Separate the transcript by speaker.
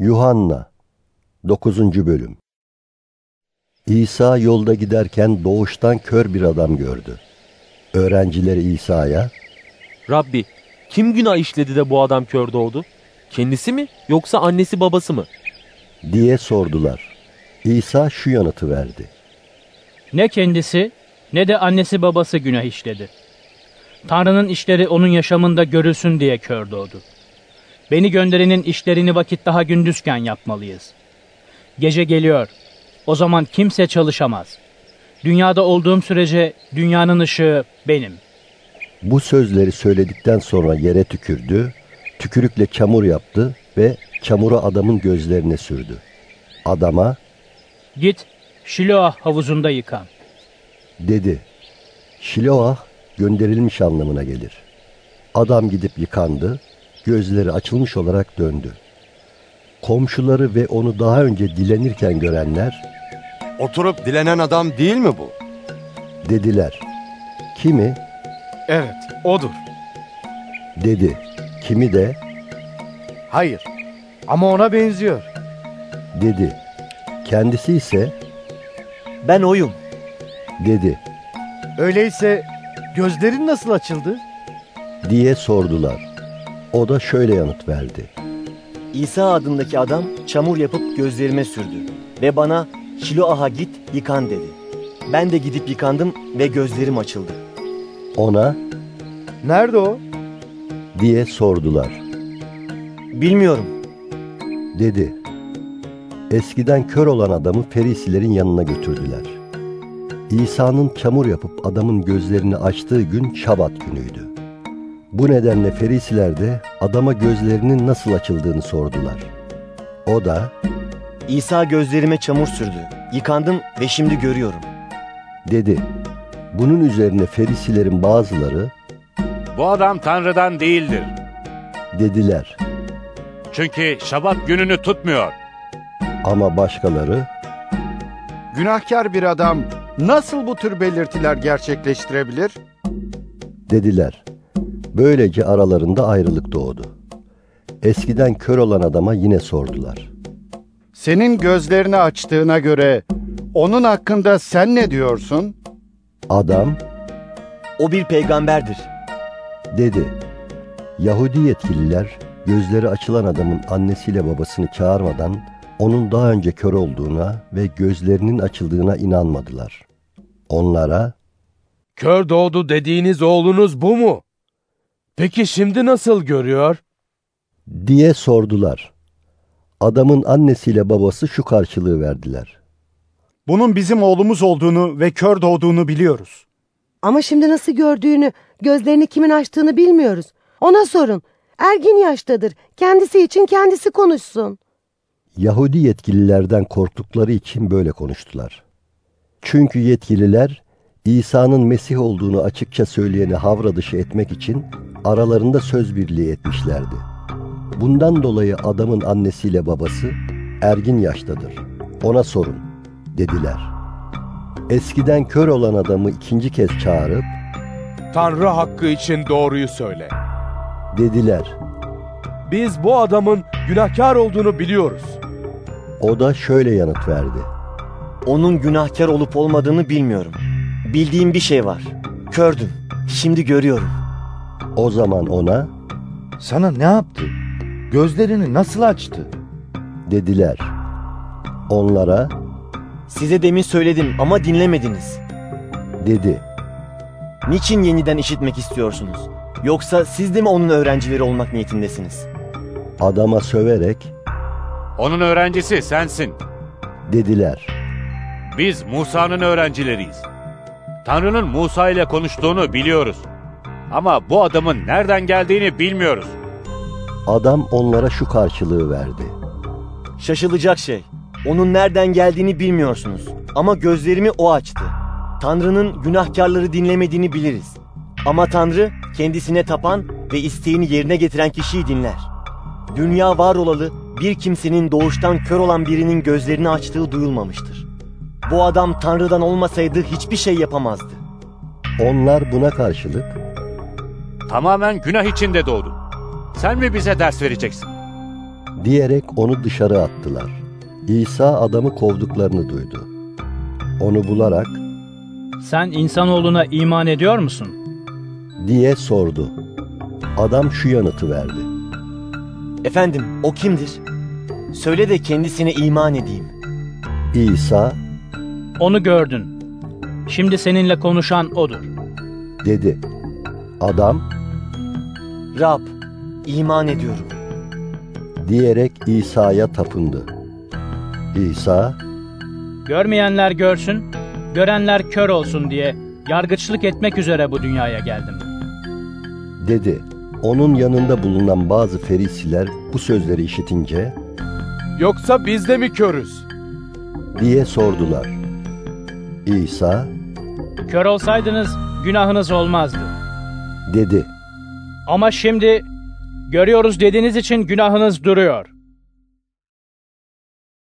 Speaker 1: Yuhanna 9. Bölüm İsa yolda giderken doğuştan kör bir adam gördü. Öğrencileri İsa'ya,
Speaker 2: Rabbi, kim günah işledi de bu adam kör doğdu? Kendisi mi yoksa annesi babası mı?
Speaker 1: diye sordular. İsa şu yanıtı verdi.
Speaker 3: Ne kendisi ne de annesi babası günah işledi. Tanrı'nın işleri onun yaşamında görülsün diye kör doğdu. Beni gönderenin işlerini vakit daha gündüzken yapmalıyız. Gece geliyor. O zaman kimse çalışamaz. Dünyada olduğum sürece dünyanın ışığı benim.
Speaker 1: Bu sözleri söyledikten sonra yere tükürdü, tükürükle çamur yaptı ve çamuru adamın gözlerine sürdü. Adama
Speaker 3: Git Şiloah havuzunda yıkan.
Speaker 1: dedi. Şiloah gönderilmiş anlamına gelir. Adam gidip yıkandı, gözleri açılmış olarak döndü. Komşuları ve onu daha önce dilenirken görenler
Speaker 4: Oturup dilenen adam değil mi bu?
Speaker 1: dediler. Kimi
Speaker 5: Evet, odur.
Speaker 1: dedi. Kimi de
Speaker 5: Hayır. Ama ona benziyor.
Speaker 1: dedi. Kendisi ise
Speaker 6: Ben oyum.
Speaker 1: dedi
Speaker 5: Öyleyse gözlerin nasıl açıldı?
Speaker 1: diye sordular. O da şöyle yanıt verdi.
Speaker 6: İsa adındaki adam çamur yapıp gözlerime sürdü ve bana Şiloah'a git yıkan dedi. Ben de gidip yıkandım ve gözlerim açıldı.
Speaker 1: Ona
Speaker 5: Nerede o?
Speaker 1: diye sordular.
Speaker 6: Bilmiyorum.
Speaker 1: Dedi. Eskiden kör olan adamı Ferisilerin yanına götürdüler. İsa'nın çamur yapıp adamın gözlerini açtığı gün Şabat günüydü. Bu nedenle Ferisiler de adama gözlerinin nasıl açıldığını sordular. O da
Speaker 6: İsa gözlerime çamur sürdü. Yıkandım ve şimdi görüyorum.
Speaker 1: dedi. Bunun üzerine Ferisilerin bazıları
Speaker 7: Bu adam Tanrı'dan değildir.
Speaker 1: dediler.
Speaker 7: Çünkü şabat gününü tutmuyor.
Speaker 1: Ama başkaları
Speaker 8: Günahkar bir adam nasıl bu tür belirtiler gerçekleştirebilir?
Speaker 1: dediler. Böylece aralarında ayrılık doğdu. Eskiden kör olan adama yine sordular.
Speaker 8: Senin gözlerini açtığına göre onun hakkında sen ne diyorsun?
Speaker 1: Adam
Speaker 6: O bir peygamberdir.
Speaker 1: dedi. Yahudi yetkililer gözleri açılan adamın annesiyle babasını çağırmadan onun daha önce kör olduğuna ve gözlerinin açıldığına inanmadılar. Onlara
Speaker 9: Kör doğdu dediğiniz oğlunuz bu mu? Peki şimdi nasıl görüyor?
Speaker 1: diye sordular. Adamın annesiyle babası şu karşılığı verdiler.
Speaker 10: Bunun bizim oğlumuz olduğunu ve kör doğduğunu biliyoruz.
Speaker 11: Ama şimdi nasıl gördüğünü, gözlerini kimin açtığını bilmiyoruz. Ona sorun. Ergin yaştadır. Kendisi için kendisi konuşsun.
Speaker 1: Yahudi yetkililerden korktukları için böyle konuştular. Çünkü yetkililer İsa'nın Mesih olduğunu açıkça söyleyeni havra dışı etmek için aralarında söz birliği etmişlerdi. Bundan dolayı adamın annesiyle babası ergin yaştadır. Ona sorun dediler. Eskiden kör olan adamı ikinci kez çağırıp
Speaker 9: Tanrı hakkı için doğruyu söyle.
Speaker 1: dediler.
Speaker 9: Biz bu adamın günahkar olduğunu biliyoruz.
Speaker 1: O da şöyle yanıt verdi.
Speaker 6: Onun günahkar olup olmadığını bilmiyorum. Bildiğim bir şey var. Kördüm. Şimdi görüyorum.
Speaker 1: O zaman ona
Speaker 12: Sana ne yaptı? Gözlerini nasıl açtı?
Speaker 1: dediler. Onlara
Speaker 6: Size demin söyledim ama dinlemediniz.
Speaker 1: dedi.
Speaker 6: Niçin yeniden işitmek istiyorsunuz? Yoksa siz de mi onun öğrencileri olmak niyetindesiniz?
Speaker 1: Adama söverek
Speaker 7: Onun öğrencisi sensin.
Speaker 1: dediler.
Speaker 7: Biz Musa'nın öğrencileriyiz. Tanrı'nın Musa ile konuştuğunu biliyoruz. Ama bu adamın nereden geldiğini bilmiyoruz.
Speaker 1: Adam onlara şu karşılığı verdi.
Speaker 6: Şaşılacak şey. Onun nereden geldiğini bilmiyorsunuz. Ama gözlerimi o açtı. Tanrı'nın günahkarları dinlemediğini biliriz. Ama Tanrı kendisine tapan ve isteğini yerine getiren kişiyi dinler. Dünya var olalı bir kimsenin doğuştan kör olan birinin gözlerini açtığı duyulmamıştır. Bu adam Tanrı'dan olmasaydı hiçbir şey yapamazdı.
Speaker 1: Onlar buna karşılık
Speaker 7: Tamamen günah içinde doğdun. Sen mi bize ders vereceksin?
Speaker 1: diyerek onu dışarı attılar. İsa adamı kovduklarını duydu. Onu bularak
Speaker 3: Sen insanoğluna iman ediyor musun?
Speaker 1: diye sordu. Adam şu yanıtı verdi.
Speaker 6: Efendim o kimdir? Söyle de kendisine iman edeyim.
Speaker 1: İsa
Speaker 3: Onu gördün. Şimdi seninle konuşan odur.
Speaker 1: dedi. Adam
Speaker 6: Rab, iman ediyorum.
Speaker 1: diyerek İsa'ya tapındı. İsa
Speaker 3: Görmeyenler görsün, görenler kör olsun diye yargıçlık etmek üzere bu dünyaya geldim.
Speaker 1: dedi. Onun yanında bulunan bazı ferisiler bu sözleri işitince
Speaker 9: Yoksa biz de mi körüz?
Speaker 1: diye sordular. İsa
Speaker 3: Kör olsaydınız günahınız olmazdı.
Speaker 1: dedi.
Speaker 3: Ama şimdi görüyoruz dediğiniz için günahınız duruyor.